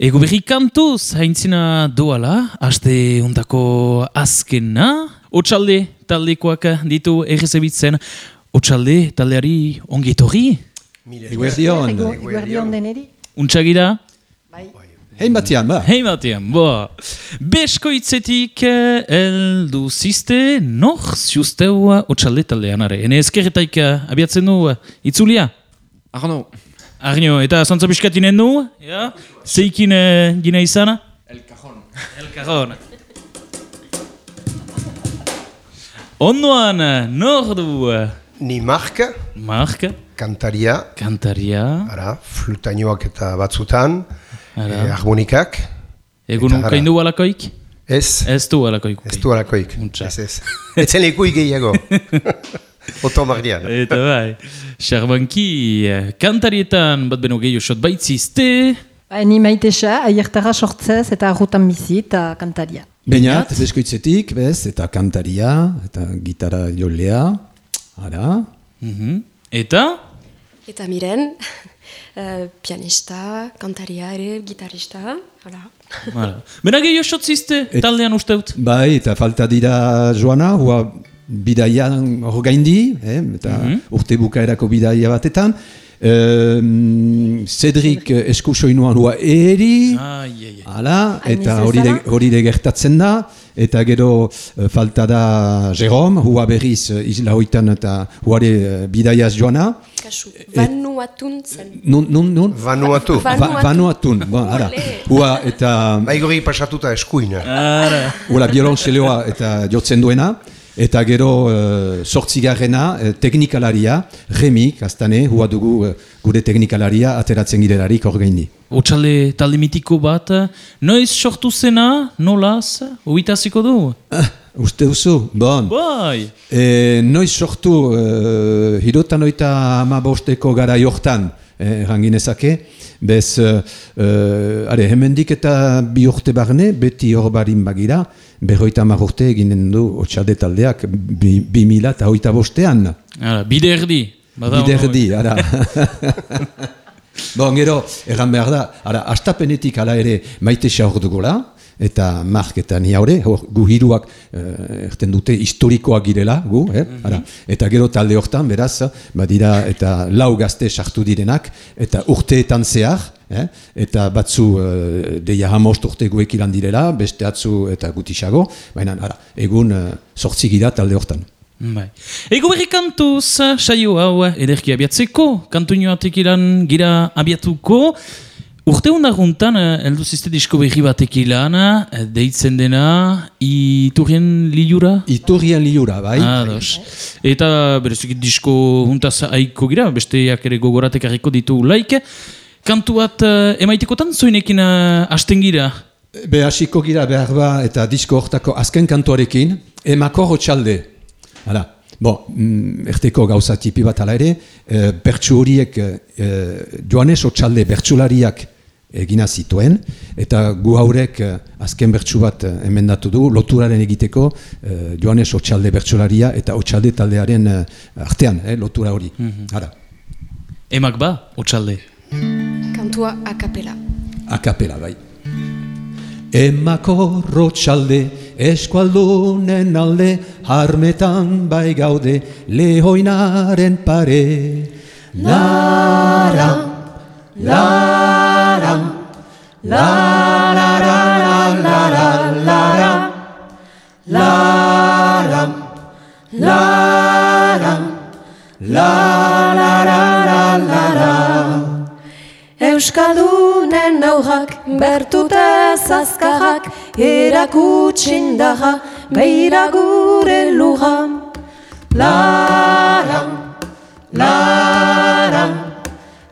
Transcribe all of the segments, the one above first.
Ego berri kantuz, haintzina doala, aste untako azkena. Otsalde taldekoak ditu errezebitzen. Otsalde taldeari ongi etorri. Eguerdion. Eguerdion deneri. Untsagira, Bai. Hein batian, ba. hei batean, boa. Beskoitzetik eh, eldu ziste, nor ziusteu otsalde taldean are. Hene ezkerretaik eh, abiatzen du eh, itzulia? Arno, Arnio, eta zantza biskatinen du? Ja? Zeikin eh, gina izana? El Cajon. El Cajon. Ondoan, nor du eh, Ni Mark, Mark, kantaria, kantaria, ara, flutainoak eta batzutan, Ara. eh, harmonikak, egun Eta ara. ukain du alakoik? ez, Ez du alakoik. ez du alakoik, Untxa. ez ez. Etzen lekuik gehiago. Otomardian. Eta bai, xarbanki, eh, kantarietan bat beno sot baitzizte, Ba, ni maitesa, aiertara sortzez eta arrutan bizi eta kantaria. Beñat, beskoitzetik, bez, eta kantaria, eta gitara jolea. Ara. Mhm. eta Eta miren, eh, pianista, kantaria ere, gitarista, hala. Hala. Bena gehiago sot zizte, taldean usteut. Bai, eta falta dira joana, hua bidaian hor gaindi, eh, eta urte bukaerako bidaia batetan. Um, Cedric eskusoinuan hua eri, Ai, ai, ai. Hala, eta hori de, hori de gertatzen da, eta gero eh, falta da Jerome, hua berriz uh, isla hoitan eta huare uh, bidaiaz joana. Kasu, vanuatun zen. Nun, nun, nun? Vanuatu. Va- Va, vanuatun, bon, ara. Hua eta Baigori pasatuta eskuin. Ara. hula biolontxeloa eta jotzen duena, eta gero uh, sortzigarrena uh, teknikalaria, Remi, kastane, hua dugu uh, gure teknikalaria ateratzen girelarik hor gaindi. Otsalde talde mitiko bat, noiz sortu zena, nolaz, oitaziko du? Ah, uste duzu, bon. Bai! E, noiz sortu uh, hirotan oita bosteko gara jortan, eh, ranginezake, bez, uh, are, hemendik eta bi urte barne, beti hor barin bagira, berroita hamar urte eginen du otxalde taldeak, bi, bi mila eta hoita bostean. Ara, bide erdi. Bada Bide ono- erdi, ara. bon, gero, erran behar da, ara, astapenetik ala ere maite hor dugula, eta mark eta ni haure, hor, gu hiruak eh, erten dute historikoak girela, gu, eh? ara, eta gero talde hortan, beraz, badira, eta lau gazte sartu direnak, eta urteetan zehar, eh? eta batzu eh, deia hamost urte guek ilan direla, beste atzu eta gutisago, baina, ara, egun eh, sortzi gira talde hortan. Bai. Ego berri kantuz, saio hau ederki abiatzeko, kantu inoatek ilan gira abiatuko. Urte hundaruntan, eldu zizte disko berri batek ilan, eh, deitzen dena, iturien liura? Iturrien liura, bai? Ados. Eta berezik disko huntaz aiko gira, besteak ere gogoratek harriko ditu laike. Kantu bat uh, emaitekotan zoinekin hasten gira. Be hasiko gira behar ba eta disko hortako azken kantuarekin, emako hotxalde. Hala, bo, mm, erteko gauza tipi bat ala ere, e, bertsu horiek e, Joanes hotxalde bertsulariak egina zituen, eta gu haurek e, azken bertsu bat e, emendatu du, loturaren egiteko e, Joanes hotxalde bertsularia eta hotxalde taldearen e, artean, eh, lotura hori. Hala, Emak ba, otxalde. Kantua a capella. akapela bai. Emako rotxalde, eskualdunen alde, harmetan bai gaude, lehoinaren pare. Lara, lara, lara, lara, lara, lara, lara, lara, lara, lara, lara. Euskaldunen aurrak, bertute zazkarrak, erakutsindarra, beira gure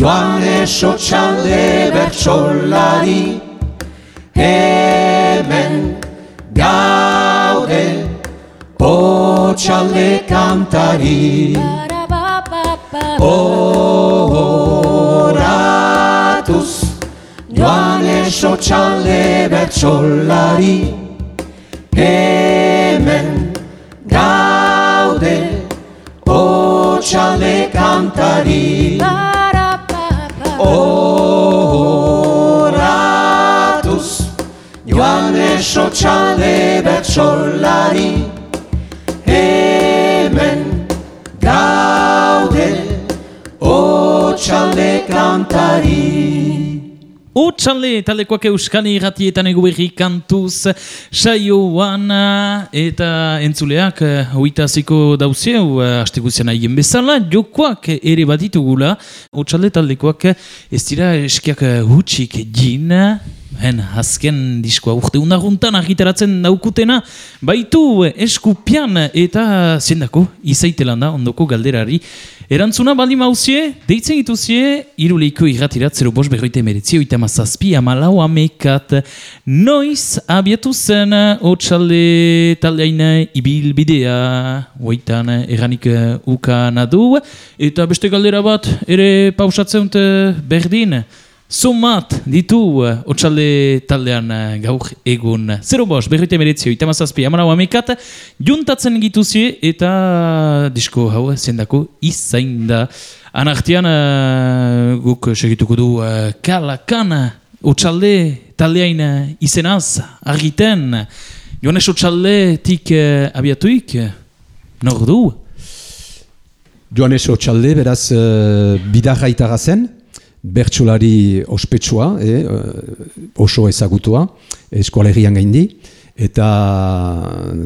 joan esotxalde bertsolari, hemen gaude Otxalde kantari. Horatuz Joan eso txalde bertxolari Hemen gaude Otxalde kantari Joan eso txalde bertxolari Hemen gaude Otxalde kantari Otsalde taldekoak euskali irratietan egu berri kantuz saioan eta entzuleak hoita ziko dauzieu haste guzian haien bezala jokoak ere baditugula Otsalde taldekoak ez dira eskiak hutsik jin Hen, azken diskoa urte unaruntan argitaratzen daukutena, baitu eskupian eta zendako izaitelan da ondoko galderari. Erantzuna bali mauzie, deitzen gituzie, iruleiko irratirat 0 bos berroite meretzi, oita mazazpi, amalau amekat. Noiz abiatu zen, otxalde taldeaina ibilbidea, oitan erranik uka nadu, eta beste galdera bat ere pausatzen berdin. Sumat ditu uh, otxalde taldean uh, gaur egun. Zero bos, berroite meretzio, itamazazpi, amarau amekat, juntatzen gituzie eta disko hau zendako izain da. Anartian uh, guk segituko du uh, kalakana otxalde taldeain uh, izenaz argiten. Joanes otxalde tik uh, abiatuik, nor du? Joanes otxalde, beraz, uh, bidarra zen, bertsolari ospetsua, eh, oso ezagutua, eskualerian gaindi, eta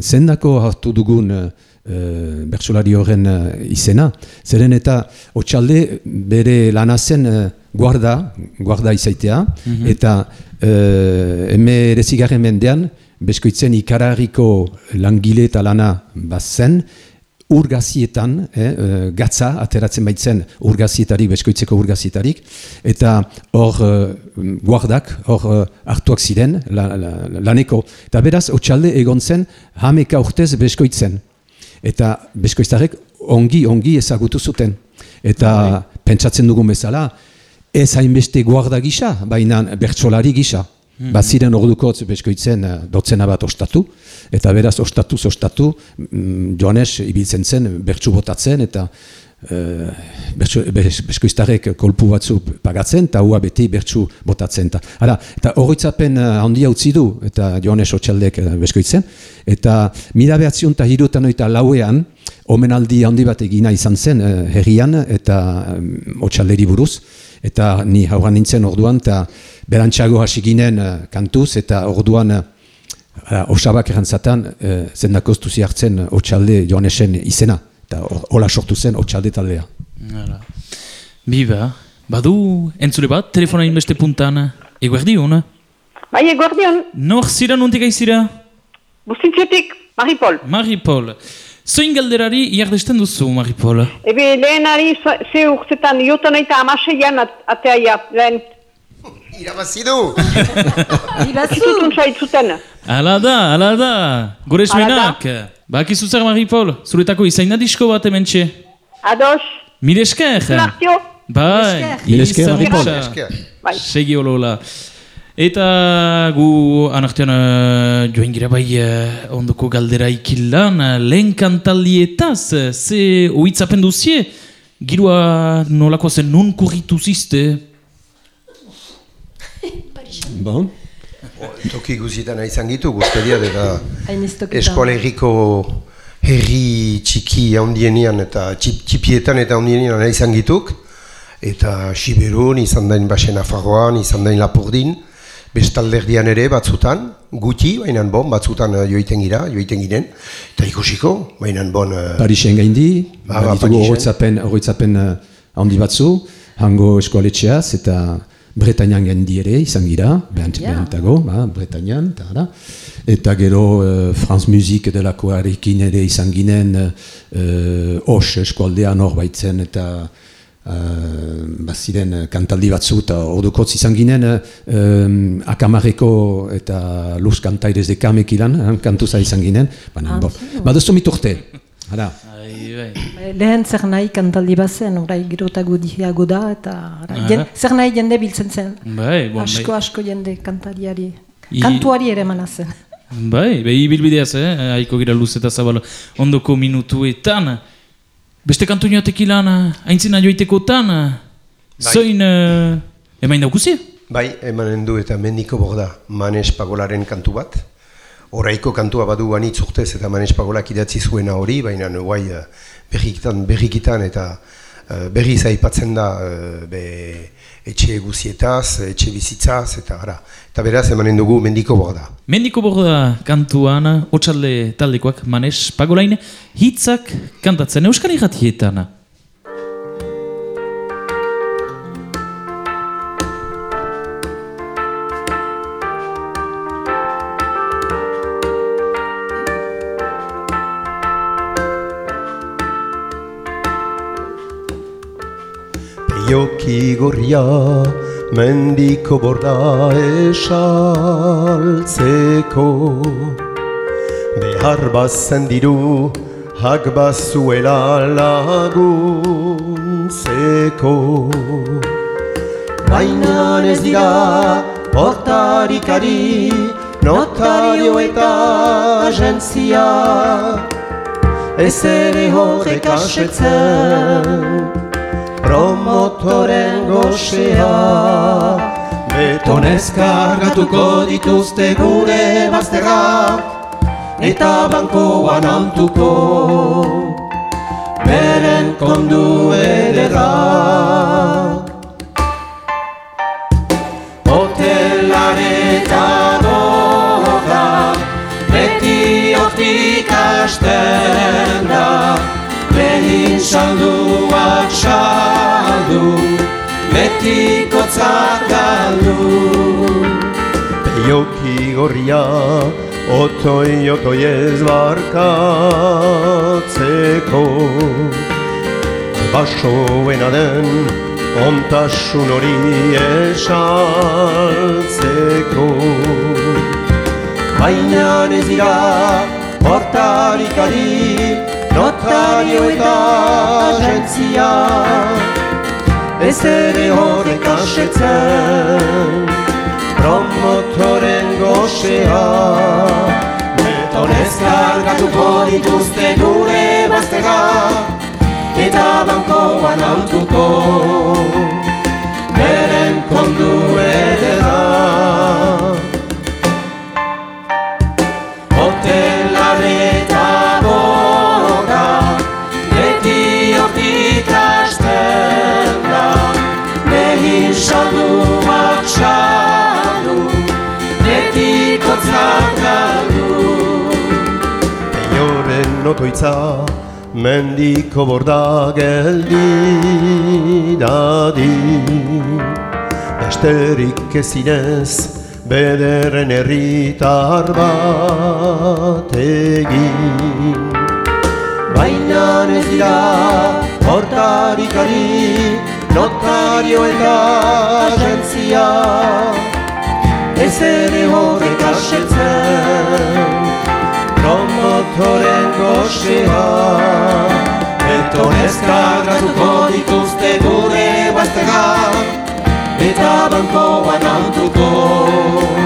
zendako hartu dugun eh, bertsolari horren eh, izena. Zeren eta otxalde bere lana zen eh, guarda, guarda izaitea, eta eh, eme erezigarren mendean, beskoitzen ikarariko langile eta lana bazen, urgazietan, eh, eh, gatza, ateratzen baitzen urgazietarik, beskoitzeko urgazietarik, eta hor eh, guardak, hor eh, hartuak ziren, la, la, laneko. Eta beraz, otxalde egon zen, hameka urtez beskoitzen. Eta beskoiztarek ongi, ongi ezagutu zuten. Eta pentsatzen dugun bezala, ez hainbeste guarda gisa, baina bertsolari gisa. Mm -hmm. Baziren ordukotz beskoitzen uh, dotzena bat ostatu, eta beraz ostatu ostatu mm, joanes ibiltzen zen bertsu botatzen, eta uh, beskoiztarek kolpu batzu pagatzen, eta hua beti bertsu botatzen. Ta. Hala, eta horretzapen uh, handia utzi du, eta joanes otxaldek beskoitzen, eta mila behatzion eta hirutan oita lauean, omenaldi handi bat egina izan zen herrian, eta um, otxalderi buruz, eta ni hauran nintzen orduan, eta berantxago hasi ginen uh, kantuz, eta orduan uh, osabak erantzaten uh, zendakoztu ziartzen uh, otxalde joanesen izena, eta hola sortu zen otxalde taldea. Biba, badu entzule bat, telefonain beste puntan, eguerdi hona? Bai, eguerdi hon. Nor zira nontik aizira? Bustintzetik, Maripol. Maripol. Zoin galderari iardesten duzu, Maripol? Ebe lehenari ze urtetan jotan eta amaseian at ateaia, lehen. Irabazi du! Itutun zaitzuten. Ala da, ala da. Gure esmenak. Bakizu zer, Maripol, zuretako izain da disko bat hementxe. Ados. Mire esker. Nartio. Bai. Mire esker, izan Maripol. gisa. Esker. Bai. Segi olola. Eta gu anartean uh, joan gira bai uh, ondoko galdera ikilan, uh, lehen kantaldietaz, uh, ze oitzapen duzie, girua nolako zen nun kurritu zizte? Bon. Toki guzietan izan gitu, guztediat eta eskoaleriko herri txiki handienian eta txip, txipietan eta handienian izan gituk. Eta Siberun, izan dain Basen Afarroan, izan dain Lapurdin, bestalderdian ere batzutan, guti, baina bon, batzutan eh, joiten gira, joiten giren, eta ikusiko, baina bon... eh, Parisen gaindi, Ba, ba, baditugu Parisen. horretzapen, horretzapen uh, handi batzu, hango eskoaletxeaz, eta Bretañan gaindi ere izan gira, behant, Ja. behantago, ba, Bretañan, eta hala. Eta gero uh, France Music delakoarekin ere izan ginen, uh, uh, os eskualdean hor baitzen, eta Uh, baziren uh, kantaldi batzu eta ordokotz izan ginen um, akamarreko eta luz kantairez de kamek ilan, kantuza izan ginen, baina, Ah, bo, baduzu miturte. Hala, Ai, bai. Eh, Lehen zer nahi kantaldi bazen, orai gero eta godiago da, eta jen, zer nahi jende biltzen zen. Bai, bon, asko, bai. asko jende kantariari. I- Kantuari ere emana zen. Bai, bai, ibilbideaz, eh? Haiko gira luz eta zabalo ondoko minutuetan. Beste kantu niotek ilan, haintzina joitekotan. Zoin, uh, emain daukuzi? Bai, emanen du eta mendiko borda Manes Pagolaren kantu bat. Oraiko kantua badu anitz urtez eta Manes Pagolak idatzi zuena hori, baina guai eh, berrikitan, berrikitan eta berriz aipatzen da eh, be, etxe guzietaz, etxe bizitzaz, eta ara. Eta beraz emanen dugu mendiko borda. Mendiko borda kantuan, otxalde taldekoak manes pagolain, hitzak kantatzen euskal irratietan. Peioki gorria mendiko borda esaltzeko. Behar bazen diru hak bazuela laguntzeko. Baina ez dira portarikari notario eta agentzia. Ez ere horrek asetzen promotoren gozea Betonez kargatuko dituzte gure bazterrak Eta bankoan antuko Beren kondu ederrak Hotelareta doga Beti hortik hasten da. Behin salduak saldu Betiko galdu. Peioki gorria Otoi, otoi ez barkatzeko. Basoena den ontasun hori esaltzeko. Baina ez dira portarikari notario eta agentzia Ez ere horrek asetzen promotoren gozea Betonez kargatuko dituzte gure baztega Eta bankoan autuko Eioren notoitza Mendiko borda geldi dadi Besterik ezinez bederen herritar bat egin Baina ez dira portarikari notario eta agentzia. Ez ere horrek asetzen promotoren gozea Betonez kargatuko dituzte gure baztegak Eta bankoan autuko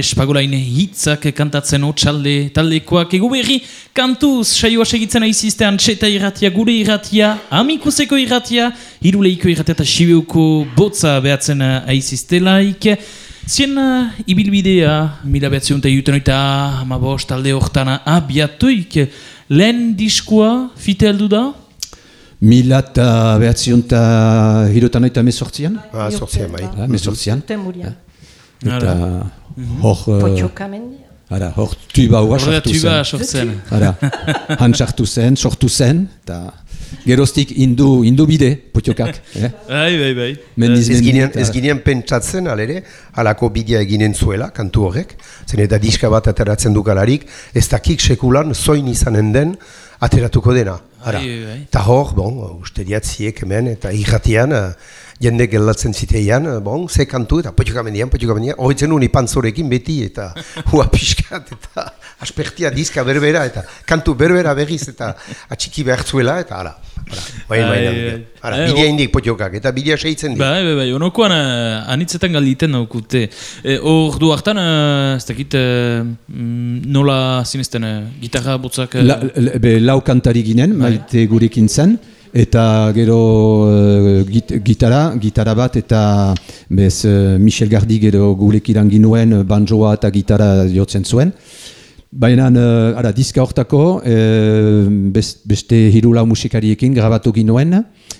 kantua, manes pagolain hitzak kantatzen otxalde taldekoak egu berri kantuz saioa segitzen aiziztean txeta irratia, gure irratia, amikuseko irratia, hiruleiko irratia eta sibeuko botza behatzen aiziztelaik. Zien uh, ibilbidea, mila behatzen eta juten oita, amabost talde hortana abiatuik, lehen diskua fite aldu da? Mila eta behatzion eta hirotan oita mesortzian. Ah, sortzian bai. Ah, mesortzian. Temurian. Eta hor... eh, Potxoka mendia. Ara, hor tuba hua sartu tuba zen. sortzen. Ara, han sartu zen, sortu zen, eta geroztik indu, indu bide, potiokak. Eh? Bai, bai, bai. Mendiz Ez eta- ez ginen pentsatzen, alere, halako bidea eginen zuela, kantu horrek, zen eta diska bat ateratzen dukalarik, ez dakik sekulan zoin izanen den ateratuko dena. Ara. Bai, bai, bai. Eta hor, bon, uste diatziek hemen, eta irratian, eh, jende geldatzen ziteian, eh, bon, ze kantu, eta potioka mendian, potioka mendian, horretzen nuen ipantzorekin beti, eta hua pixkat, eta aspertia diska berbera, eta kantu berbera berriz, eta atxiki behar zuela, eta ara. Ara, bai, bai, Ai, bai, ai. ara, Eh, bidea indik potiokak, eta bidea seitzen dik. Bai, bai, bai, onokoan anitzetan galditen daukute. E, Hor du hartan, ez dakit, mm, nola zinezten, gitarra botzak... La, la- be, lau kantari ginen, maite gurekin zen, eta gero eh, git, gitara, gitara bat, eta bez, eh, Michel Gardi gero gurekin ginuen banjoa eta gitara jotzen zuen. Baina, uh, ara, diska hortako, eh, best, beste hiru lau musikariekin grabatu ginuen,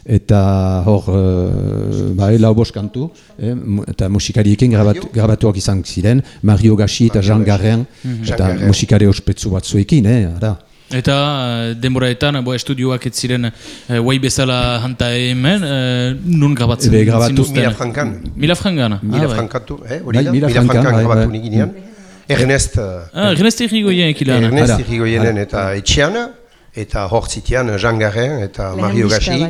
eta hor, uh, bai, lau bost kantu, eh, eta musikariekin grabatu, grabatuak izan ziren, Mario Gashi eta Jean Garren, Jean eta Garren. musikare ospetsu batzuekin, eh, ara. Eta uh, denboraetan, bo, estudioak ez ziren uh, guai bezala hanta hemen, uh, nun grabatzen Ebe, grabatu-? Mila frankan. Mila frankana. Mila ah, bai. frankatu, eh, hori da? Mila Mila frankan, frankan bai, grabatu bai. niginean. Ernest, eh, Ah, Ernest Irrigoyen ekilan. Ernest Ara. Irrigoyenen eta etxean, eta hor zitian Jean Garren eta Mario Gashi,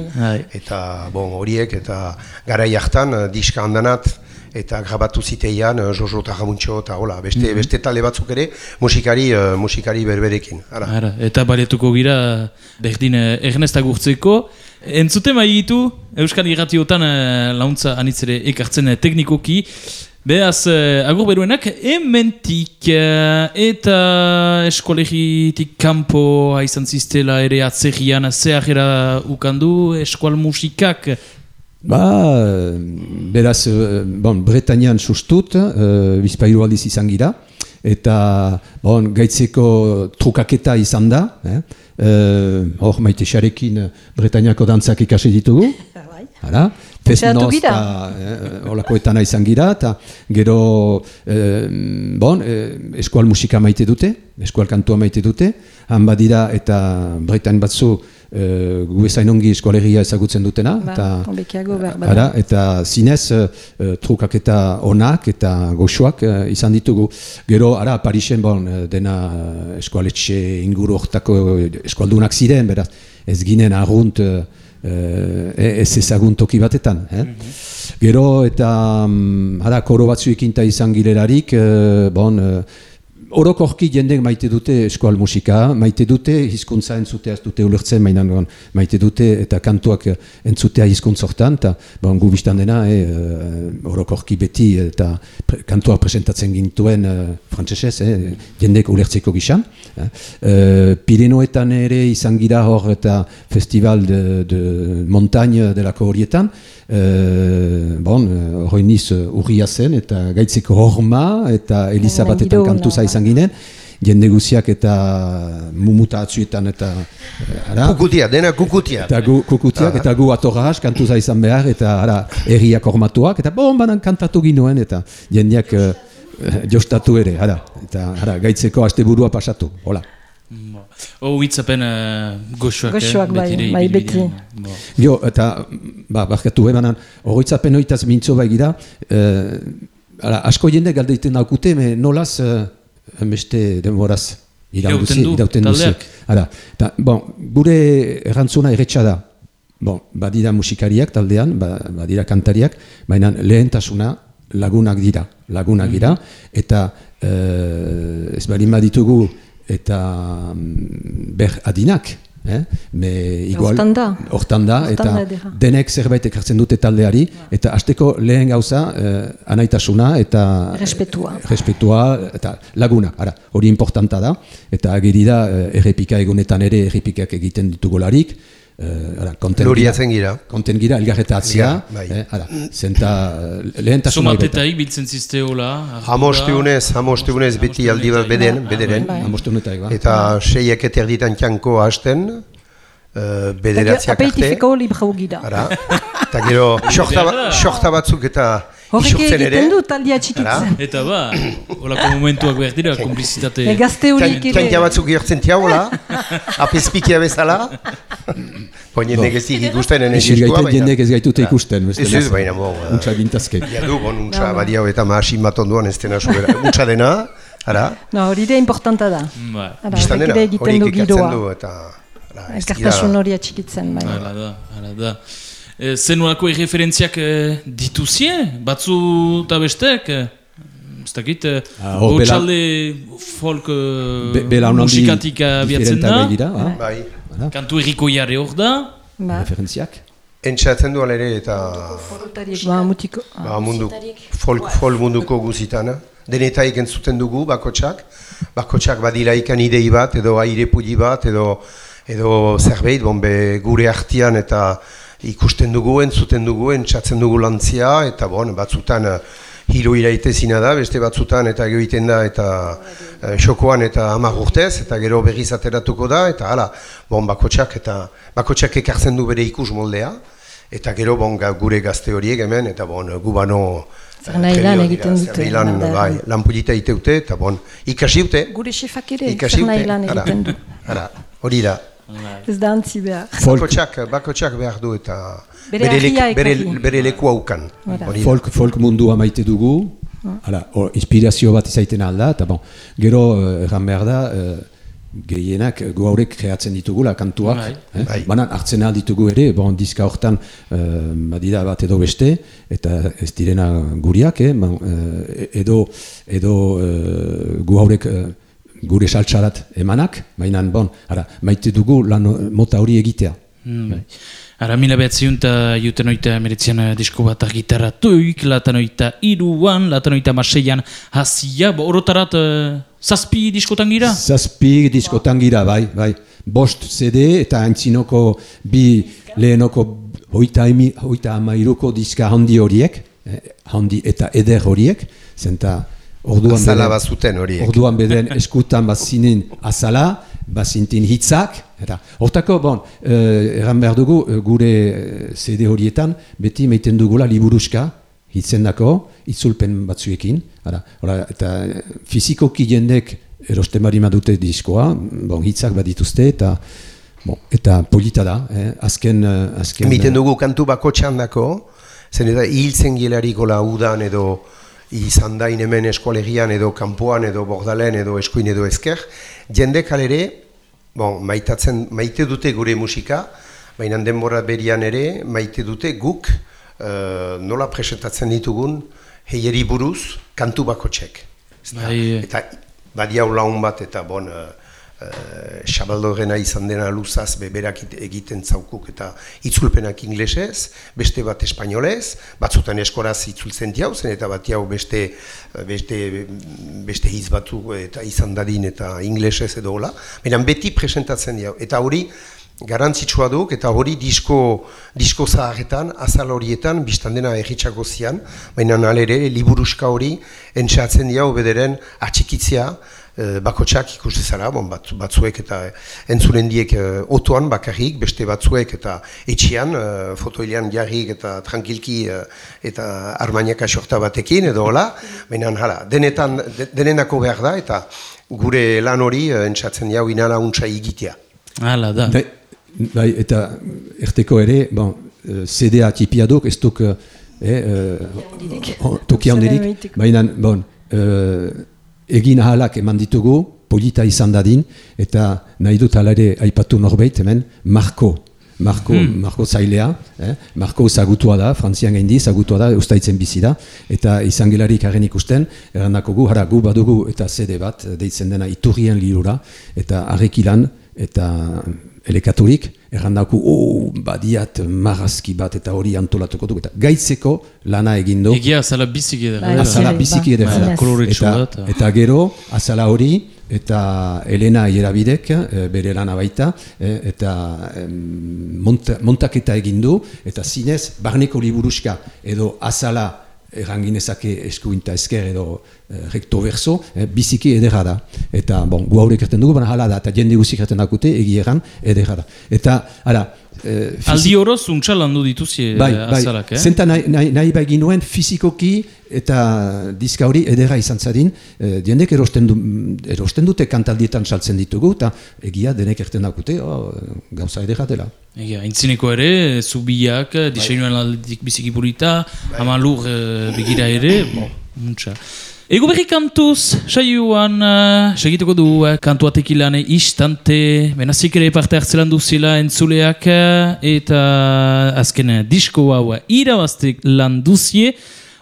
eta bon, horiek, eta garai hartan eh, diska handanat, eta grabatu ziteian eh, Jojo eta Ramuntxo eta hola, beste, beste talde batzuk ere musikari, eh, musikari berberekin. Ara. Ara, eta baletuko gira berdin eh, Ernest agurtzeko. Entzute maigitu, Euskal Irratiotan launtza anitzere ekartzen teknikoki. Beaz, eh, agur beruenak, ementik eh, eta eskolegitik kanpo izan ziztela ere atzerrian zeharera ukandu eskual musikak. Ba, eh, beraz, eh, bon, Bretañan sustut, uh, bizpairu aldiz izan gira, eta bon, gaitzeko trukaketa izan da, eh? Eh, hor maite xarekin Bretañako dantzak ikasi ditugu, Bai. Hala, fest Paseatu noz gira. eta eh, izan gira, eta gero, eh, bon, eh, eskual musika maite dute, eskual kantua maite dute, han badira eta Bretan batzu eh, gu ongi eskualegia ezagutzen dutena, Ba, eta behar bada. Ara, eta zinez uh, trukak eta onak eta goxoak uh, izan ditugu. Gero, ara, Parisen bon, dena eskualetxe inguru hortako eskualdunak ziren, beraz, ez ginen argunt uh, ez ezagun toki batetan. Eh? Gero, eta um, ara, koro batzuekin ta izan girelarik, uh, bon, uh, Orokorki jendek maite dute eskual musika, maite dute hizkuntza entzutea ez dute ulertzen, mainan maite dute eta kantuak entzutea hizkuntza hortan, eta bon, gu biztan dena, e, orokorki beti eta pre, kantuak presentatzen gintuen e, frantsesez, e, jendek ulertzeko gisan. E, Pirenoetan ere izan gira hor eta festival de, de montagne delako horietan, e, bon, horreniz urria zen eta gaitzeko horma eta Elizabatetan Giro ona, kantuza bai. izan ginen, jende guziak eta mumuta atzuetan eta eh, ara, Kukutia, dena kukutia. eta gu kukutiak eta gu atorraz kantuza izan behar eta ara, erriak hormatuak eta bon banan kantatu ginuen eta jendeak eh, eh, jostatu ere, ara, eta ara, gaitzeko asteburua pasatu, hola. O hitzapen uh, goxoak, Goxoak, bai, bai, beti. Bo. Jo, eta, ba, barkatu, eh, banan, horretzapen hoitaz mintzo bai gira, eh, ara, asko jende galdeiten daukute, me nolaz, eh, beste denboraz, Irauten irauten du, taldeak. Ara, ta, bon, gure errantzuna erretxa da, bon, badira musikariak taldean, ba, badira kantariak, baina lehentasuna lagunak dira, lagunak dira, eta eh, ez bali ditugu eta mm, ber adinak, Eh? Me, igual, Hortan da. Hortan da, eta edera. denek zerbait ekartzen dute taldeari, eta hasteko lehen gauza eh, anaitasuna eta Respetua. respetua eta laguna, ara, hori importanta da, eta ageri da eh, errepika egunetan ere errepikak egiten ditugolarik, ara, konten Loriatzen gira. konten gira, elgarretatzia, Elgar, bai. eh, ara, zenta eh, lehentasuna hori Somatetaik biltzen zizte hola. Hamosteunez, hamosteunez beti aldi bat beden, bederen. Bai. Amostu honetak, ba? Eta seiak eta erditan txanko hasten, uh, bederatziak arte. Aperitifiko librau gira. Ara. Eta gero, xorta, ba- xorta batzuk eta Horrek isurtzen ere. egiten du taldia txikitzen. Eta ba, holako momentuak behar dira, komplizitate. E, gazte horiek ere. Txantia batzuk gertzen tiaula, apizpikia bezala. Poinen negezik ikusten ene Isil diskoa, gaiten jendek ez gaitute ikusten. Ez ez, baina bo. eh, Untsa gintazke. Ja du, bon, untsa badiau eta mahasin bat onduan ez dena sobera. Untsa dena, ara, No, hori ere importanta da. Bai, biztan horrek dena, egiten du ekartzen giroa. du eta... ez Elkartasun hori atxikitzen, bai. hala da, hala da. E, zenolako erreferentziak e, dituzie, batzu eta bestek? E, ez dakit, e, Ah, hor bela- folk e, Be, musikatik abiatzen da, begira, ah, Bai, kantu erriko jarri hor da, Ba, referentziak. entxatzen duan ere eta ba, mutiko. ba, mundu, folk, folk munduko guzitan. Denetaik entzuten dugu bakotsak, bakotsak badira ikan idei bat, edo aire puli bat, edo, edo zerbait, bon, be, gure artian eta ikusten dugu, entzuten dugu, entxatzen dugu lantzia, eta bon, batzutan eh, hilo iraitezina da, beste batzutan eta egiten da eta eh, xokoan eta hamar urtez, eta gero berriz ateratuko da, eta hala, bon, bakotsak eta bakotsak ekartzen du bere ikus moldea, eta gero bon, gure gazte horiek hemen, eta bon, gubano Zer nahi eh, lan egiten dute, zer lan, bai, lan polita iteute, eta bon, ikasi dute, Gure xefak ere, ikasi zer nahi lan egiten du. hori da. Ez da antzi behar. Folk, Bakotsak, bakotsak behar du eta Bere lek- argia bere, bere leku haukan. Folk, folk mundua maite dugu, hala, hor, inspirazio bat izaiten alda, eta bon, gero eh, erran behar da, eh, gehienak eh, gu haurek kreatzen ditugula kantuak, Bai. eh? Bai. banan hartzen ahal ditugu ere, bon, diska hortan eh, badira bat edo beste, eta ez direna guriak, eh? bon, eh, edo, edo eh, gu haurek eh, gure saltsarat emanak, baina bon, ara, maite dugu lan mota hori egitea. Mm, bai. Ara mila behatziun eta juten oita emeretzian eh, disko bat argitaratuik, latan oita iruan, latan oita maseian hasia, bo orotarat eh, zazpi diskotan gira? Zazpi diskotan gira, bai, bai. Bost CD eta antzinoko bi lehenoko hoita, emi, hoita amairuko diska handi horiek, eh, handi eta eder horiek, zenta orduan Azala beden- bazuten horiek. Orduan beden eskutan bazinen azala, bazintin hitzak, eta hortako, bon, eh, erran behar dugu, eh, gure eh, CD horietan, beti meiten dugula liburuska, hitzen dako, itzulpen batzuekin, ara, ora, eta eh, fizikoki jendek erosten bari dute diskoa, bon, hitzak badituzte, eta Bon, eta polita da, eh? azken... eh, azken Emiten dugu kantu bako txandako, zen eta hiltzen gilarikola udan edo izan dain hemen eskolegian edo kanpoan edo bordalen edo eskuin edo ezker, jende kalere, bon, maitatzen, maite dute gure musika, baina denbora berian ere maite dute guk eh, nola presentatzen ditugun heieri buruz kantu bako txek. Bai, Eta badiau laun bat eta bon, uh, uh, xabaldorena izan dena luzaz beberak it- egiten zaukuk eta itzulpenak inglesez, beste bat espainolez, batzutan eskoraz itzultzen diau zen eta bat jau beste, eh, beste, beste hitz batu eta izan dadin eta inglesez edo hola. Baina beti presentatzen diau. Eta hori garantzitsua duk eta hori disko, disko zaharretan, azal horietan, biztan dena egitxako zian, baina nalere liburuska hori entxatzen diau bederen atxikitzea, eh, bakotsak ikuste zara, bon, bat, batzuek eta entzuren diek eh, otoan bakarrik, beste batzuek eta etxian, eh, fotoilean jarrik eta tranquilki eh, eta armainaka sorta batekin edo hola, baina hala, denetan, de, denenako behar da eta gure lan hori eh, entxatzen diau inala untsa egitea. hala da. Bai, bai, eta erteko ere, bon, CD-a tipia duk, ez duk eh, eh, ho- toki handirik, Zeramitik. baina bon, eh, egin ahalak eman ditugu, polita izan dadin, eta nahi dut hala ere aipatu norbait hemen, Marko, Marko, Marko zailea, eh? Marko zagutua da, frantzian gaindi, zagutua da, ustaitzen bizi da, eta izan gelarik haren ikusten, errandako gu, hara, gu badugu eta CD bat, deitzen dena iturrien lirura, eta harrekilan, eta elekaturik, erran dauku, oh, badiat marrazki bat eta hori antolatuko du, eta gaitzeko lana egin du. Egia azala biziki edera. Bai, Azala bai, biziki bai, edera da. bai, koloretsu Eta, eta gero, azala hori, eta Elena Ierabidek, eh, bere lana baita, eh, eta em, monta, montaketa egin du, eta zinez, barneko liburuska edo azala erranginezake eskuinta esker edo eh, recto verso, eh, biziki edera da. Eta, bon, gu haurek erten dugu, baina hala da, eta jende guzik erten dakute, egi erran, edera da. Eta, ara, eh, Aldi oro zuntza landu dituzie Bai, eh, bai, azalak, eh? zenta nahi, nahi, nahi bai ginuen fizikoki eta diska hori edera izan zadin, eh, jendek erosten, du, erosten dute kantaldietan saltzen ditugu, eta egia denek erten dakute, oh, gauza edera dela. Egia, intzineko ere, zubiak, Bai. diseinuan aldetik biziki burita, ama lur eh, begira ere, bo, muntza. Ego berri kantuz, saioan, uh, segituko du uh, kantuatek ilan istante, benazik ere parte hartzelan duzila entzuleak, eh, eta azken eh, disko hau eh, irabaztek lan duzie,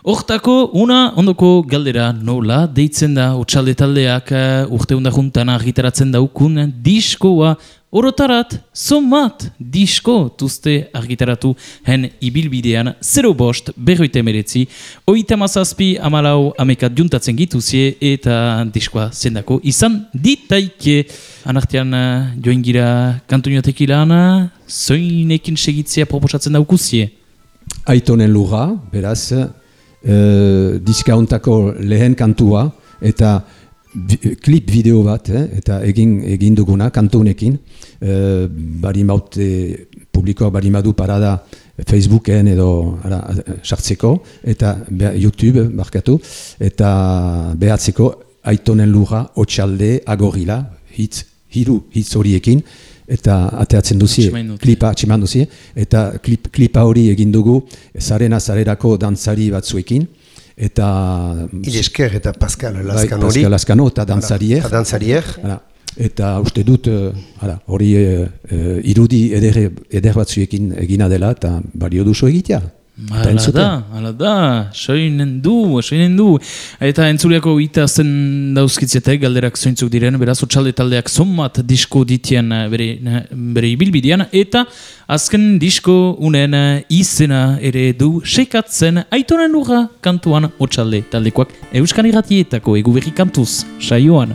Hortako, una ondoko galdera nola deitzen da otxalde taldeak uh, urte hunda juntan argitaratzen daukun diskoa orotarat, somat disko tuzte argitaratu hen ibilbidean 0 bost berroite meretzi oita mazazpi amalau amekat juntatzen gituzie eta diskoa zendako izan ditaike. Anartean uh, join gira kantuniotek ilan zoinekin segitzea proposatzen daukuzie? Aitonen lurra, beraz, eh, diska hontako lehen kantua, eta klip bideo bat, eh, eta egin, egin duguna kantunekin, eh, bari maute publikoak bari madu parada Facebooken edo ara, eh, sartzeko, eta be, YouTube barkatu, eta behatzeko aitonen lurra, otxalde, agorila, hitz, hiru hitz horiekin, eta ateatzen duzie, klipa atximan duzie, eta klip, klipa hori egin dugu zarena zarerako dantzari batzuekin, eta Ilesker eta Pascal bai, Laskan hori. Pascal Lascano eta dantzariek, Eta dantzariek. Hala. Eta uste dut, eh, hala, hori eh, irudi eder, eder batzuekin egina dela eta balio duzu egitea. Entzutea. da, hala da, soinen du, soinen du. Eta entzuleako ita zen dauzkitzetek, galderak zointzuk diren, beraz, otxalde taldeak zonbat disko ditien eh, bere, eh, bere ibilbidean, eta azken disko unen eh, izena ere du sekatzen aitonen lurra kantuan otxalde taldekoak Euskal Iratietako egu berri kantuz, saioan.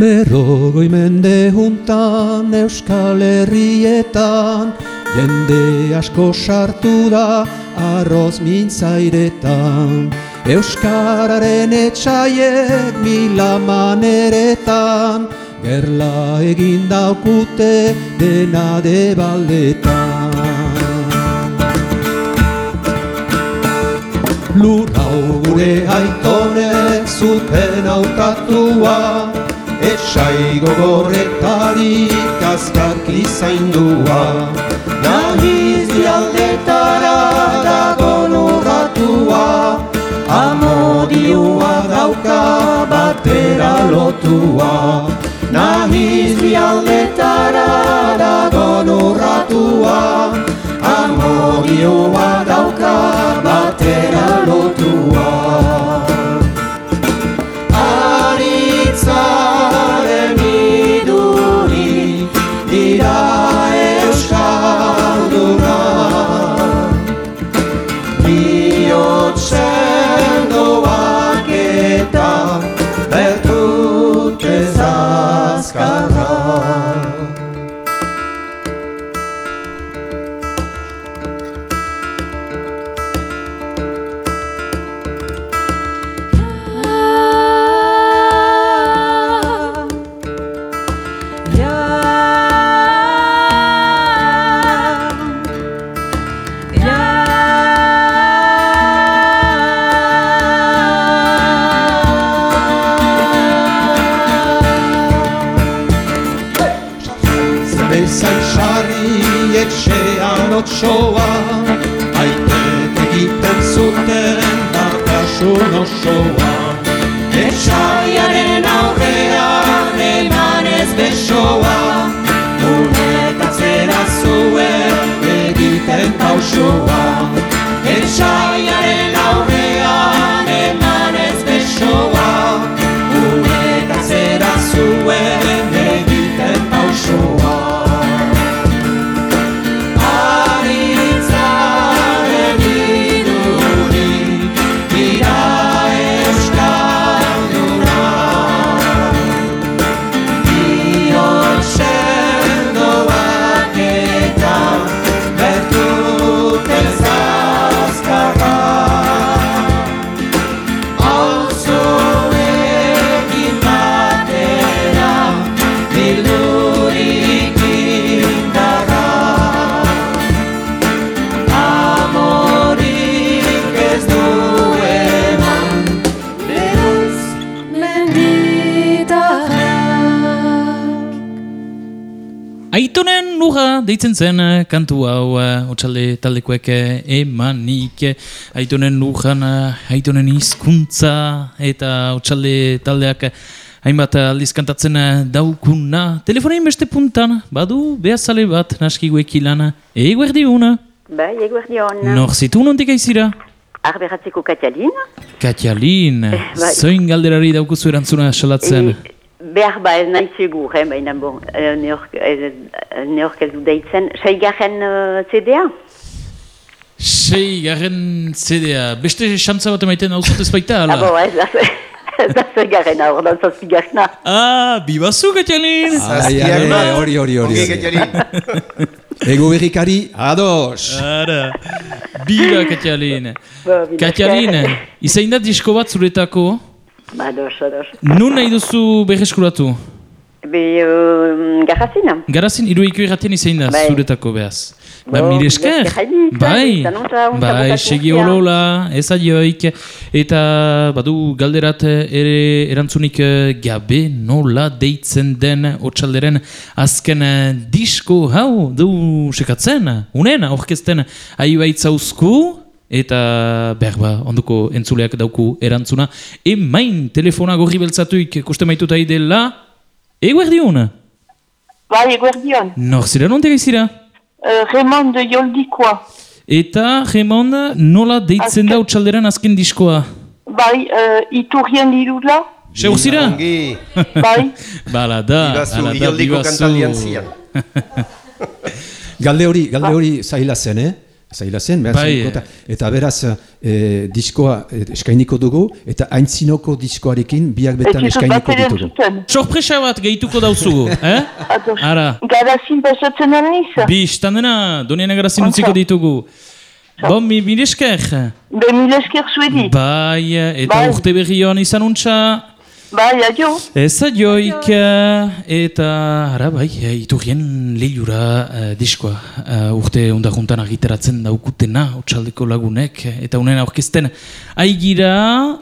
Berrogoi mende juntan Euskal Herrietan Jende asko sartu da arroz mintzairetan Euskararen etxaiek mila maneretan. Gerla egin daukute dena debaldetan Lur hau gure aitonek zuten hautatua Etxai gogorretarik azkarki zaindua Nahiz bialdetara dago lurratua Amodioa dauka batera lotua. Nahiz bialdetara dago lurratua Amodioa dauka batera lotua deitzen zen eh, kantu hau uh, otxalde taldekoek eh, emanik eh, Aitonen lurran uh, aitonen hizkuntza eta otxalde taldeak eh, hainbat aldiz kantatzen eh, daukuna Telefonein beste puntan, badu behazale bat naski guekilan Ego erdiuna, Bai, eguerdion. nor zitu nontik aizira? Arberatzeko Katialin. Katialin, bai. zoin galderari daukuzu erantzuna salatzen E, behar ba ez nahi segur, eh, baina bon, eh, neork, eh, ez du deitzen. Seigarren uh, CD-a? Sei garen CD-a, beste xantza bat emaiten hau zutez baita, ala? Ah, bo, ez da, ez da seigarrena, ordan zazpigarrena. Ah, bibazu, Katialin! Ai, ai, hori, hori, hori. Katialin. Ego berrikari, ados! Ara, Katialin. Bila Katialin, esker. izain da disko bat zuretako, Ba, ados, ados. nun nahi duzu berreskuratu? Be, uh, garrazina? Garazin, iruiko irratien izain da Bai. zuretako behaz. Ba, mire esker. Bai, bai, segi olola, ez adioik, eta badu galderat ere erantzunik eh, gabe nola deitzen den otxalderen azken eh, disko hau du sekatzen, unen aurkezten ahi baitzauzku, eta behar ba, onduko entzuleak dauku erantzuna, emain telefona gorri beltzatuik kuste maituta idela, ego erdiun, Bai, eguerdion. nor zira nontek aizira? Uh, Raymond Joldikoa. Eta, Raymond, nola deitzen da utxalderen azken diskoa? Bai, uh, iturrien dirula. Seur zira? Bai, Bala da, ala da, bibazu. Galde hori, galde hori zaila zen, eh? Zaila zen, behar Bai. zen, eta, beraz eh, diskoa eh, eskainiko dugu, eta aintzinoko diskoarekin biak betan eskainiko ditugu. Sorpresa bat gehituko dauzugu, eh? Ados. Ara, Garazin pasatzen alniz. bi istandena, donien agarazin Ontsa. utziko ditugu. Bon, mi mire esker. Be mil esker zuedi. Bai, eta Bai. urte berri hon izan untxa. Bai, adio. Ez adioik, eta ara bai, eh, iturrien lehiura uh, diskoa uh, urte ondarruntan argitaratzen daukutena, otxaldeko lagunek, eta unen aurkezten aigira,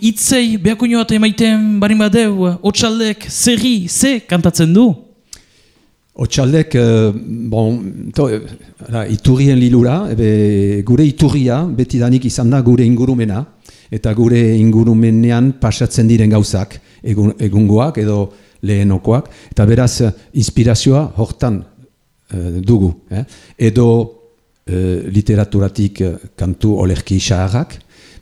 itzei, behako bat emaiten barin badeu, otxaldek, zerri, ze kantatzen du? Otsaldek, eh, bon, to, eh, ara, iturrien lilura, ebe, gure iturria betidanik izan da gure ingurumena, eta gure ingurumenean pasatzen diren gauzak, egun, egungoak edo lehenokoak, eta beraz eh, inspirazioa hortan eh, dugu. Eh? Edo eh, literaturatik kantu olerki xaharrak,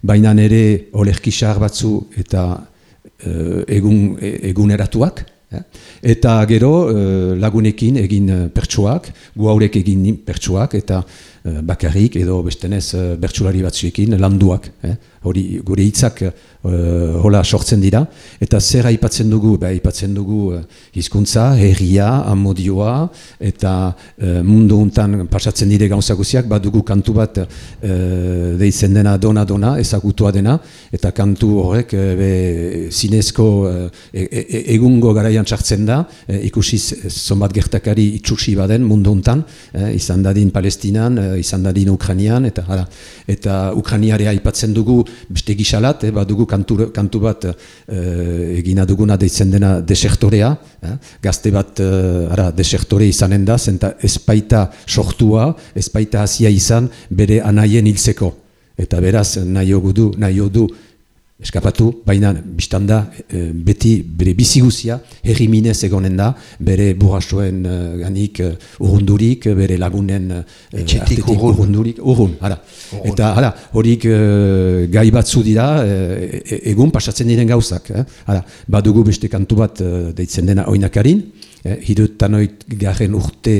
baina ere olerki xahar batzu eta eh, egun, e- eguneratuak, eta gero lagunekin egin pertsuak, gu haurek egin pertsuak, eta bakarrik edo bestenez bertsulari batzuekin landuak. Hori gure hitzak eh, hola sortzen dira, eta zer aipatzen dugu, ba, aipatzen dugu eh, hizkuntza, herria, amodioa, eta eh, mundu untan pasatzen dire gauza guziak, badugu kantu bat eh, deitzen dena dona-dona, ezagutua dena, eta kantu horrek eh, be, zinezko eh, e- e- egungo garaian txartzen da, eh, ikusi zonbat gertakari itxusi baden mundu untan, eh, izan dadin Palestinan, eh, izan dadin Ukranian, eta hala, eta Ukraniarea aipatzen dugu beste gisalat, eh, badugu kantu, kantu bat eh, egina duguna deitzen dena desertorea, eh, gazte bat eh, ara, desertore izanen da, zenta ezpaita sortua, ezpaita hasia izan bere anaien hiltzeko. Eta beraz, nahi du, nahi du eskapatu, baina biztan da eh, beti bere biziguzia herri minez egonen da, bere burrasoen eh, ganik eh, urrundurik, bere lagunen Etxetik urrundurik, urrun, hala. Eta hala, horik gai batzu dira, e- egun pasatzen diren gauzak. Eh? Hala, badugu beste kantu bat deitzen dena oinakarin, eh, hirutanoit garen urte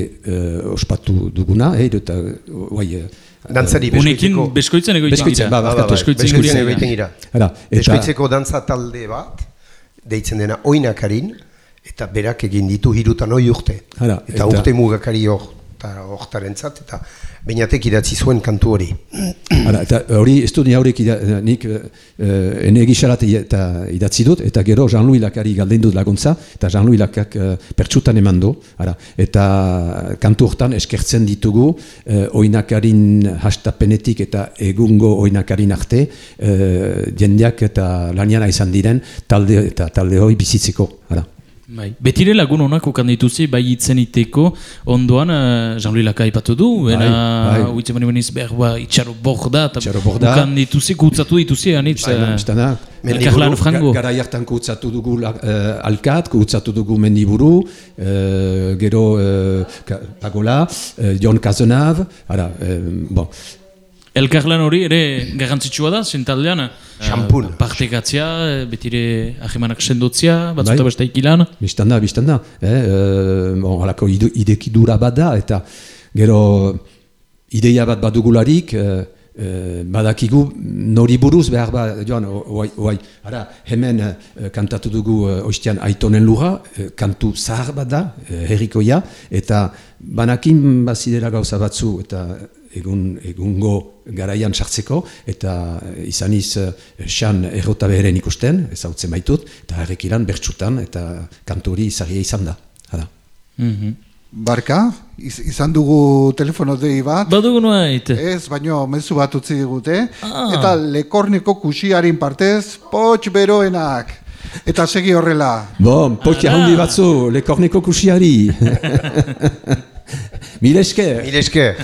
ospatu duguna, eh, hiruta, guai, Dantzari Unekin beskoitzeko. beskoitzen egoiten Beskoitzen, ba, Ba, ba, Beskoitzen egoiten gira. Beskoitzeko dantza talde bat, deitzen dena oinakarin, eta berak egin ditu hirutan hoi urte. Hala, eta, eta- urte mugakari hortarentzat, eta bainatek idatzi zuen kantu hori. Hala, eta hori ni haurek ida, nik uh, ene egisarat eta idatzi dut, eta gero Jean-Louis Lakari galdein dut laguntza, eta Jean-Louis Lakak uh, pertsutan eman du, hala, eta kantu hortan eskertzen ditugu uh, oinakarin hastapenetik eta egungo oinakarin arte uh, jendeak eta laniana izan diren talde eta talde hori bizitzeko, hala. Bai. Betire lagun honak ukan dituzi, bai itzen iteko, ondoan, uh, Jean-Louis Laka ipatu du, Bai, ena, bai. uitze mani beniz, behar ba, itxaro borda, eta ukan dituzi, kutzatu dituzi, anitz, Bai, uh. Elkarlan frango. Ga- Gara hartan kutsatu dugu eh, alkat, kutsatu dugu mendiburu, eh, gero Ka- Pagola, eh, Jon Kazenav, ara, eh, bon, Elkarlan hori ere garrantzitsua da, zentaldean. Xampun. Uh, partekatzea, eh, betire ahemanak sendotzia, batzuta Bai. beste ikilan. Bistan da, bistan da. Eh, eh, bon, halako ide- idekidura bat da, eta gero ideia bat badugularik, eh, eh, badakigu nori buruz behar ba, joan, oai, oai, ara, hemen eh, kantatu dugu eh, oistian aitonen lura, eh, kantu zahar bat da, eh, herrikoia, eta banakin bazidera gauza batzu, eta egun, egungo garaian sartzeko, eta eh, izaniz eh, xan errota beheren ikusten, ezautzen baitut, eta herrekiran bertsutan, eta kantu hori izagia izan da. Hala. Mhm. Barka, iz, izan dugu telefono dei bat. Badugu nuait. Ez, baino mezu bat utzi digute. Ah. Eta lekorniko kusiarin partez, potx beroenak. Eta segi horrela. Bon, potxe Ara. handi batzu, lekorneko kusiari. Mil esker. Mil esker.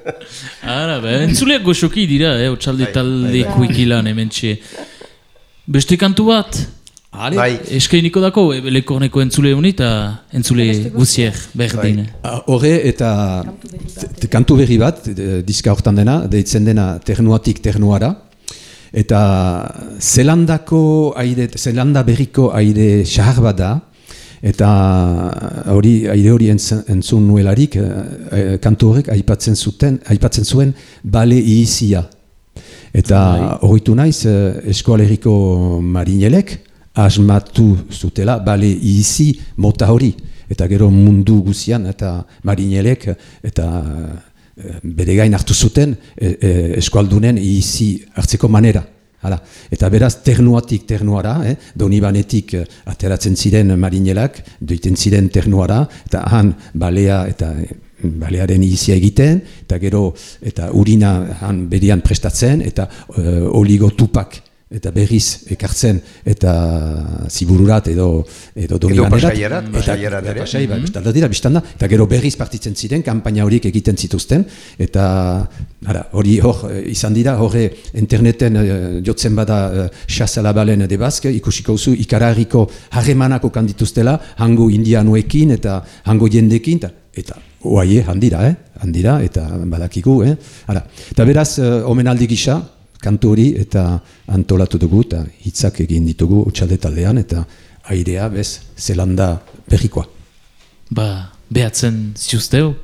Ara, be, entzuleak goxoki dira, eh, otxalde Bai, taldeko ikilan, hemen txe. Beste kantu bat, Ale. Bai. eskainiko dako, e, lekorneko entzule honi, eta entzule guzier, berdin. Ah, Horre eta te- kantu berri bat, eh, diska hortan dena, deitzen dena ternuatik ternuara. Eta Zelandako aire, Zelanda berriko aire xahar bat da, eta hori aire hori entz- entzun nuelarik, eh, eh, kantu horrek aipatzen zuten, aipatzen zuen bale ihizia. Eta horritu naiz, eh, eskoaleriko marinelek, asmatu zutela, bale izi mota hori. Eta gero mundu guzian, eta marinelek, eta eh, bere gain hartu zuten e, e, eskualdunen izi hartzeko manera. Hala. Eta beraz, ternuatik ternuara, eh? donibanetik eh, ateratzen ziren marinelak, doiten ziren ternuara, eta han balea eta eh, balearen izia egiten, eta gero, eta urina han berian prestatzen, eta uh, oligotupak eta berriz ekartzen eta zibururat edo edo pasaierat, Eta- pasaierat ere. Pasai, bai, bestalde dira, bistan da, eta gero berriz partitzen ziren, kanpaina horiek egiten zituzten, eta ara, hori hor eh, izan dira, horre interneten eh, jotzen bada uh, xasalabalen de bazke, ikusiko zu ikararriko harremanako kandituztela, hango indianuekin eta hango jendekin, eta, eta oaie, handira, eh? handira, eta badakigu, eh? Ara. Eta beraz, uh, omenaldi gisa, kantu hori eta antolatu dugu, eta hitzak egin ditugu utxalde taldean, eta airea bez, zelanda berrikoa. Ba, behatzen ziuzteu?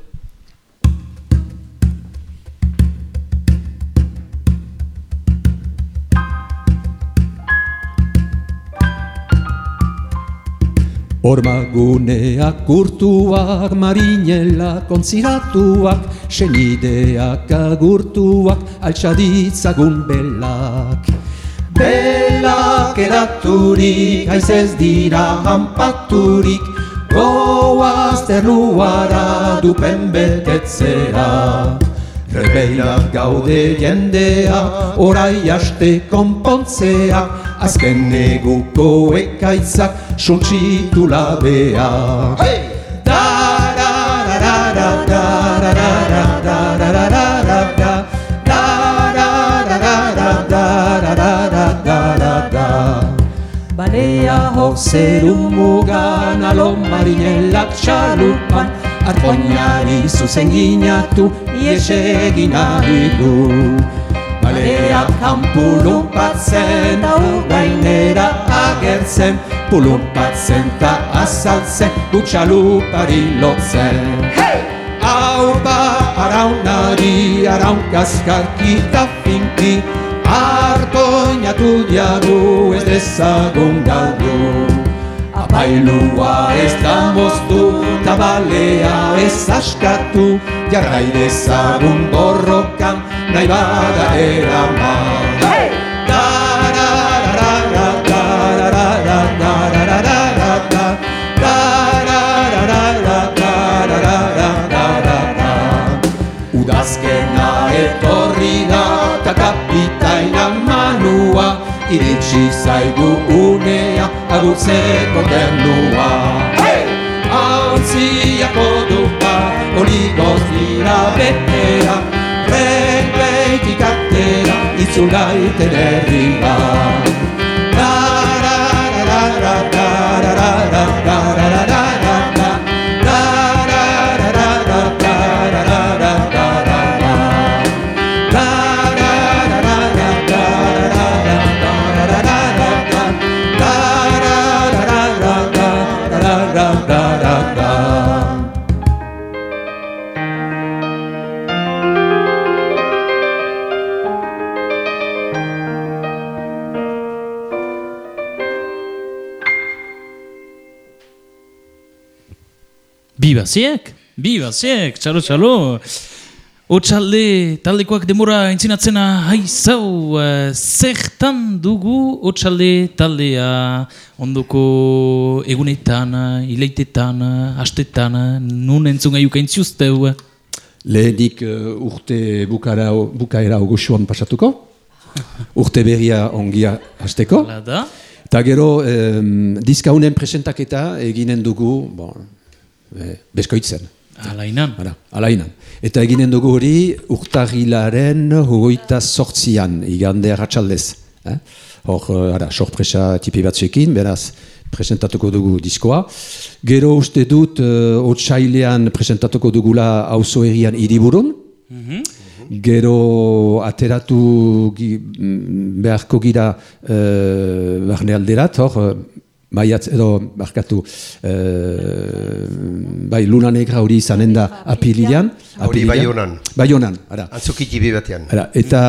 Ormaguneak kurtuak, marinelak ontziratuak, senideak agurtuak, altxaditzagun belak. Belak eraturik, haizez dira hanpaturik, goaz ternuara dupen betetzera. Rebeirak gaude jendea, orai aste konpontzea, azken neguko ekaitzak suntsitu labea. Balea hozeru mugan, alo marinelak txalupan, arpoinari zuzen ginatu, iesegin nahi du. Baleak han pulumpatzen, gainera agertzen, pulumpatzen ta azaltzen, gutxalupari lotzen. Aupa araunari, araun kaskarki eta finki, artoinatu diagu ez dezagun galdu. Apailua ez da moztu, eta balea ez askatu, jarrai dezagun borrokan, nahi bada eraman. Udazkena etorri da, ta kapitaina manua, iritsi zaigu unea, agur galtzeko ternua. Errusiako dupa Oligoz dira betera Rehen behitik atera Itzulaiten herri bat. Biba ziek, biba ziek, txalo, txalo. Otsalde taldekoak demora entzinatzena haizau, uh, zertan dugu otsalde taldea ondoko egunetan, hileitetan, astetan, nun entzun gaiuk entziuzteu. Lehenik uh, urte bukara, bukaera ogosuan pasatuko, urte berria ongia hasteko. Eta gero, um, diskaunen presentaketa eginen dugu, bon, eh, beskoitzen. Alainan. Hala, alainan. Eta eginen dugu hori urtagilaren hogeita sortzian, igande arratsaldez. Eh? Hor, eh, ara, sorpresa tipi batzuekin, beraz, presentatuko dugu diskoa. Gero uste dut, uh, otsailean presentatuko dugula auzo herrian hiriburun. Gero ateratu gi, mm, beharko gira uh, barne alderat, hor, eh, maiatz edo barkatu, uh, bai, luna negra hori izanen da apilian. Hori Baionan. Baionan, ara. Atzukitibi batean. Ara, eta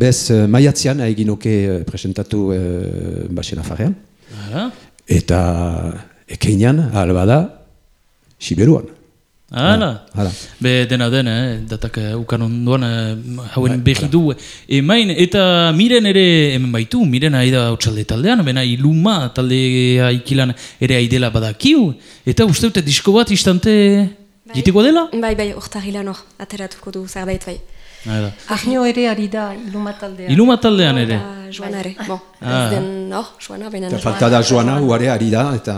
bez eh, maiatzean egin oke eh, presentatu uh, basena farean. Hala. Eta ekeinan, alba da, Siberuan. Hala. Hala. Be dena den, eh, datak eh, ukan ondoan eh, hauen behi du. Emain, eta miren ere hemen baitu, miren aida otxalde taldean, bena iluma taldea ikilan ere aidela badakiu. Eta uste dute disko bat istante jiteko dela? Bai, bai, urtagilan hor, ateratuko du zerbait bai. Ahnio ere ari da iluma taldea. Iluma taldean ere. Joana ere, bon, Ah. ez den hor, Joana, baina Eta falta da joana, uare ari da, eta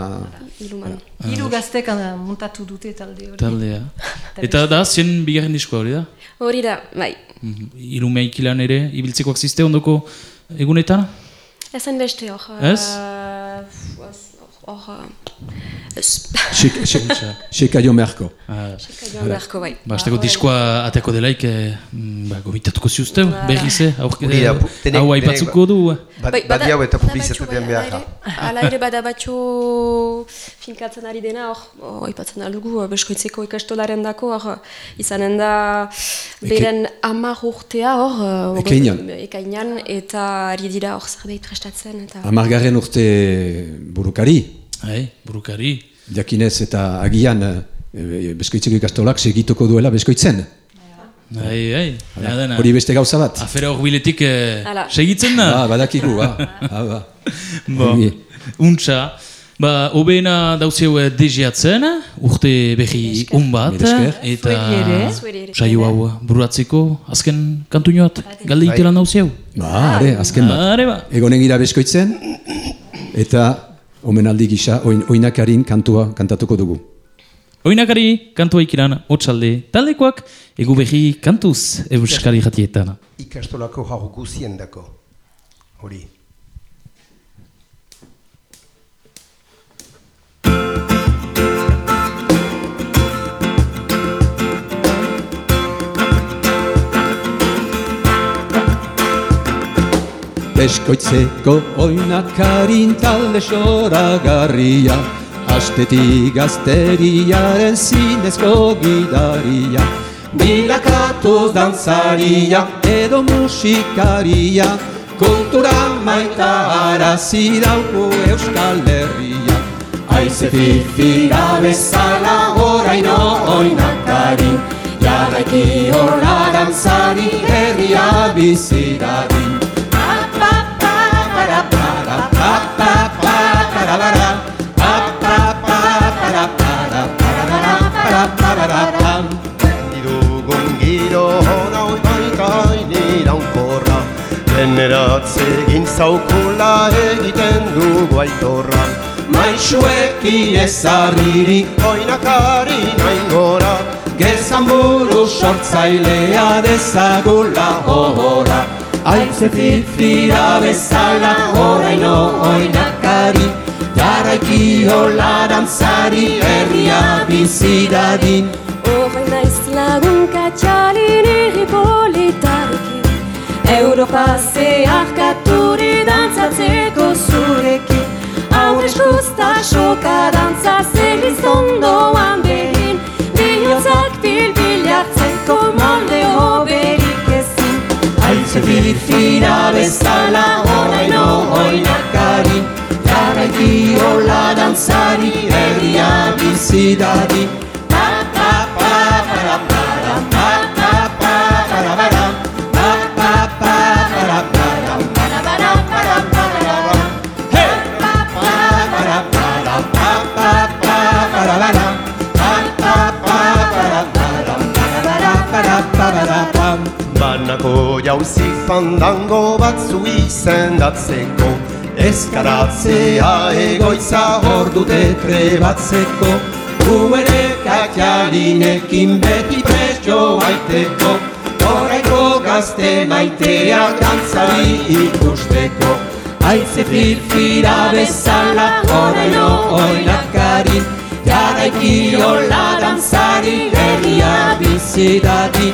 iluman. Hiru gaztek ah, montatu dute talde hori. Taldea. Eta da, zien bigarren diskoa hori da? Hori da, bai, Mhm. Ilumea ikilan ere, ibiltzekoak ziste ondoko egunetan? ezen beste hor. Ez? eh, hor... Uh, Sekaio meharko. Sekaio ah. meharko, bai. Ba, azteko diskoa ateko delaik, eh, mm, ba, gomitatuko ziuzteu, ba. berri ze, eh, aurkede, hau aipatzuko du. Eh. Bai, Badi hau eta publizitatean bai, beharra. Hala ere bada batxo finkatzen ari dena, hor, aipatzen alugu, beskoitzeko ikastolaren dako, hor, izanen da, beren amar urtea, hor, ekainan, eta ari dira hor zerbait prestatzen. Amargarren urte burukari. Hai, burukari. jakinez eta agian eh, beskoitzeko ikastolak segituko duela beskoitzen. Hai, hai, dena dena. Hori beste gauza bat. Afera hor biletik eh, Hala. segitzen da? Ah, badakigu, ah. ah, ba. Bo, Ongi. untxa. Ba, hobeena dauzeu eh, dejiatzen, urte berri un bat, Mila esker. eta saio hau buruatzeko azken kantuñoat, galde itelan dauzeu. Ba, are, azken bat. Are ba. Egonen gira beskoitzen, eta omenaldi gisa oin, oinakarin kantua kantatuko dugu. Oinakari, kantua ikiran, otxalde, taldekoak, egu berri kantuz euskari jatietan. Ikastolako hau guzien dako. Hori. Beskoitzeko oinakarin talde soragarria Astetik gazteriaren zinezko gidaria. Bilakatuz dantzaria edo musikaria Kultura maita arazi dauko Euskal Herria. Aize fifira bezala oraino oinakarin Jarraiki horra dantzari herria bizidadin Gaineratze egin zaukola egiten dugu aitorra. Maixueki ezarriri oinakari naingora Gezan buru sortzailea dezagula hohora Aitze fifira bezala horaino oinakari. Jaraiki hola dantzari herria bizidadin Horrein naiz lagunka txalini hipoli Europa zeharkaturi dantzatzeko zurekin. Aurrez guzta soka dantza zerriz ondoan behin Bihotzak bil-bil jartzeko molde hoberik ezin. Aitze fifira bezala oraino oinakari Jarraiki hola dantzari herria bizidadin jauzi fandango batzu izendatzeko Eskaratzea egoitza hor dute trebatzeko Gu ere katialinekin beti presto baiteko Horreko gazte maitea dantzari ikusteko Aitze firfira bezala horreno oinakari Jarraiki hola dantzari herria bizidadi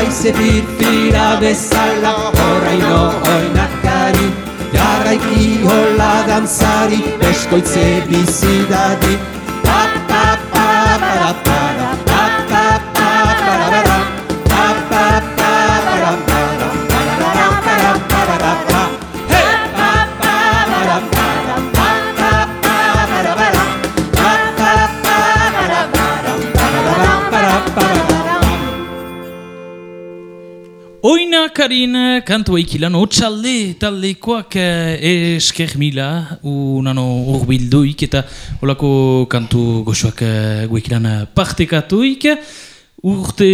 Aize fifira bezala oraino oinakarin Jarraiki hola dantzari beskoitze bizidadin Oina karin kantu eikilan otxalde taldekoak eh, esker mila unano urbilduik eta olako kantu goxoak eh, guekilan eh, partekatuik. Urte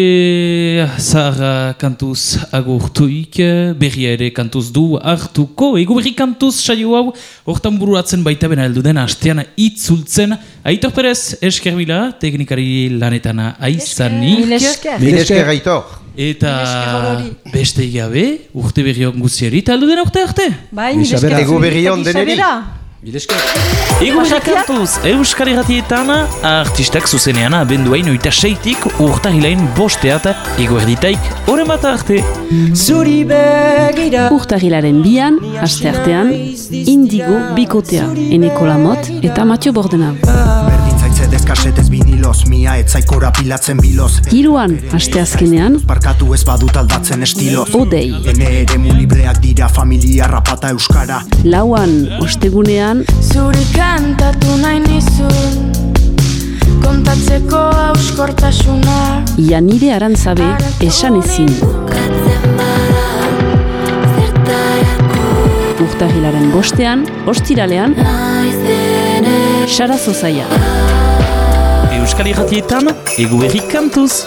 zahar kantuz agurtuik berria ere kantuz du hartuko. Ego berri kantuz saio hau hortan bururatzen baita bena heldu den astean itzultzen. Aitor Perez esker mila teknikari lanetana aizanik Mil esker. Mil esker aitor Eta beste gabe, urte berri on guziari, eta aldu den urte arte. Bai, mil Gisa esker. bera. Ego berri on deneri. Bilesker Ego kantuz, Euskal Irratietan, artistak zuzenean abenduain oita seitik urtahilain bosteat, ego erditaik, horren bat arte. Zuri begira Urtagilaren bian, aste artean, indigo bikotea, eneko lamot eta Matio Bordena. Berdintzaitze deskasetez biniloz Mia etzaikora pilatzen biloz. Hiruan, aste azkenean, Barkatu ez badut aldatzen estiloz. Odei. Ene ere libreak dira familia rapata euskara. Lauan, ostegunean, Zuri kantatu nahi nizun Kontatzeko auskortasuna Janire Arantzabe esan ezin. Urtagilaren bostean, ostiralean, Sara Zozaia. Euskal Irratietan, ego berri kantuz.